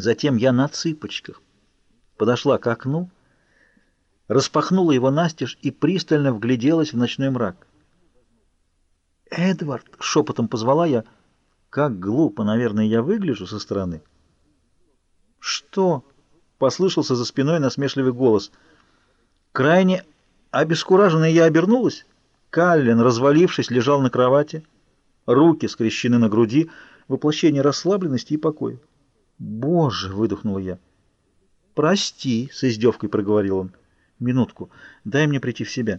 Затем я на цыпочках подошла к окну, распахнула его настежь и пристально вгляделась в ночной мрак. «Эдвард!» — шепотом позвала я. «Как глупо, наверное, я выгляжу со стороны». «Что?» — послышался за спиной насмешливый голос. Крайне обескураженная я обернулась. Каллен, развалившись, лежал на кровати, руки скрещены на груди, воплощение расслабленности и покоя. «Боже!» — выдохнула я. «Прости!» — с издевкой проговорил он. «Минутку, дай мне прийти в себя».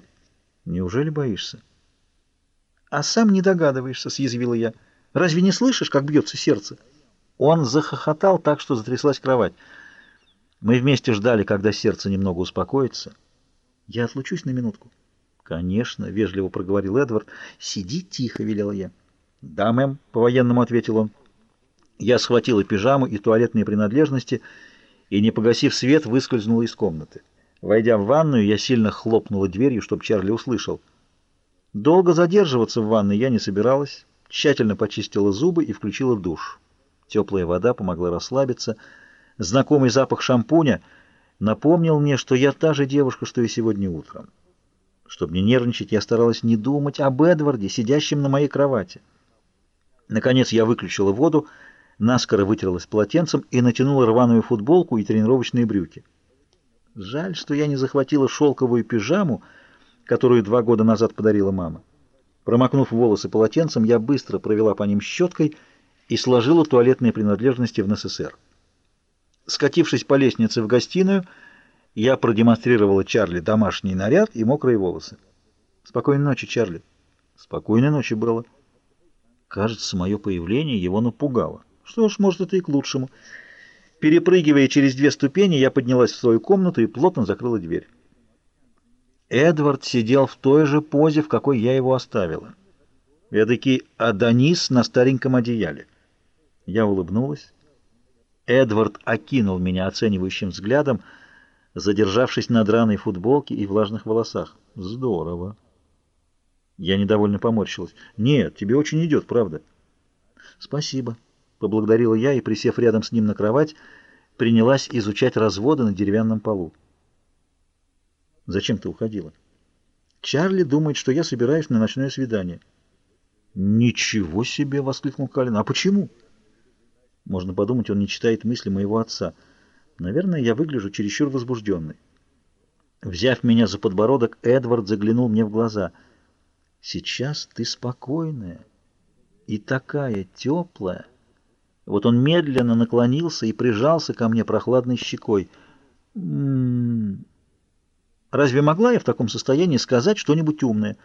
«Неужели боишься?» «А сам не догадываешься», — съязвила я. «Разве не слышишь, как бьется сердце?» Он захохотал так, что затряслась кровать. Мы вместе ждали, когда сердце немного успокоится. «Я отлучусь на минутку». «Конечно», — вежливо проговорил Эдвард. «Сиди тихо», — велел я. «Да, мэм», — по-военному ответил он. Я схватила пижаму и туалетные принадлежности и, не погасив свет, выскользнула из комнаты. Войдя в ванную, я сильно хлопнула дверью, чтобы Чарли услышал. Долго задерживаться в ванной я не собиралась, тщательно почистила зубы и включила душ. Теплая вода помогла расслабиться. Знакомый запах шампуня напомнил мне, что я та же девушка, что и сегодня утром. Чтобы не нервничать, я старалась не думать об Эдварде, сидящем на моей кровати. Наконец я выключила воду, наскоро вытерлась полотенцем и натянула рваную футболку и тренировочные брюки. Жаль, что я не захватила шелковую пижаму, которую два года назад подарила мама. Промокнув волосы полотенцем, я быстро провела по ним щеткой и сложила туалетные принадлежности в НССР. Скатившись по лестнице в гостиную, я продемонстрировала Чарли домашний наряд и мокрые волосы. «Спокойной ночи, Чарли». «Спокойной ночи, Белла». Кажется, мое появление его напугало. Что ж, может, это и к лучшему. Перепрыгивая через две ступени, я поднялась в свою комнату и плотно закрыла дверь. Эдвард сидел в той же позе, в какой я его оставила. Эдакий Адонис на стареньком одеяле. Я улыбнулась. Эдвард окинул меня оценивающим взглядом, задержавшись на драной футболке и влажных волосах. Здорово. Я недовольно поморщилась. Нет, тебе очень идет, правда. Спасибо. Поблагодарила я и, присев рядом с ним на кровать, принялась изучать разводы на деревянном полу. Зачем ты уходила? Чарли думает, что я собираюсь на ночное свидание. Ничего себе, воскликнул Калин. А почему? Можно подумать, он не читает мысли моего отца. Наверное, я выгляжу чересчур возбужденной. Взяв меня за подбородок, Эдвард заглянул мне в глаза. Сейчас ты спокойная и такая теплая. Вот он медленно наклонился и прижался ко мне прохладной щекой. М -м -м. Разве могла я в таком состоянии сказать что-нибудь умное?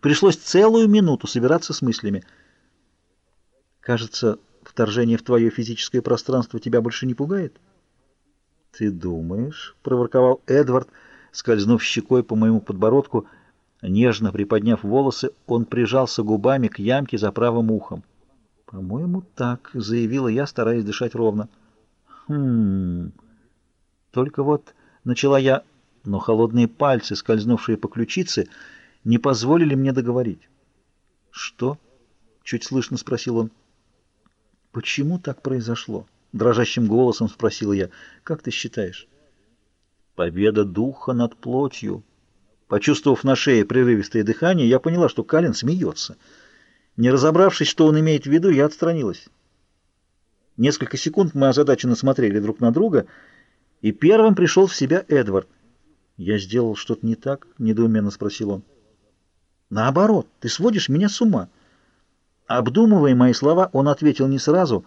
Пришлось целую минуту собираться с мыслями. Кажется, вторжение в твое физическое пространство тебя больше не пугает? Ты думаешь, — проворковал Эдвард, скользнув щекой по моему подбородку, нежно приподняв волосы, он прижался губами к ямке за правым ухом. По-моему, так, — заявила я, стараясь дышать ровно. Хм... Только вот начала я но холодные пальцы, скользнувшие по ключице, не позволили мне договорить. «Что?» — чуть слышно спросил он. «Почему так произошло?» — дрожащим голосом спросил я. «Как ты считаешь?» «Победа духа над плотью». Почувствовав на шее прерывистое дыхание, я поняла, что Калин смеется. Не разобравшись, что он имеет в виду, я отстранилась. Несколько секунд мы озадаченно смотрели друг на друга, и первым пришел в себя Эдвард. «Я сделал что-то не так?» — недоуменно спросил он. «Наоборот, ты сводишь меня с ума». Обдумывая мои слова, он ответил не сразу,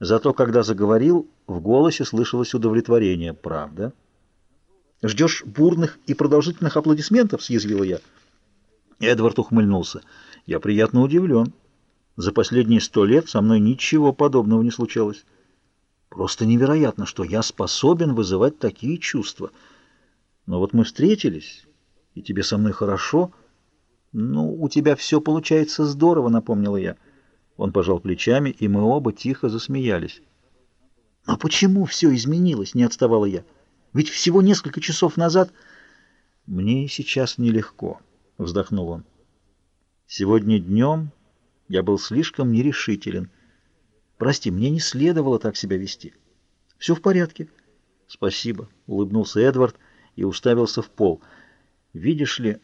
зато когда заговорил, в голосе слышалось удовлетворение. «Правда?» «Ждешь бурных и продолжительных аплодисментов?» — съязвила я. Эдвард ухмыльнулся. «Я приятно удивлен. За последние сто лет со мной ничего подобного не случалось. Просто невероятно, что я способен вызывать такие чувства». Но вот мы встретились, и тебе со мной хорошо. Ну, у тебя все получается здорово, напомнила я. Он пожал плечами, и мы оба тихо засмеялись. «А почему все изменилось?» — не отставала я. «Ведь всего несколько часов назад...» «Мне сейчас нелегко», — вздохнул он. «Сегодня днем я был слишком нерешителен. Прости, мне не следовало так себя вести. Все в порядке. Спасибо, улыбнулся Эдвард и уставился в пол. Видишь ли,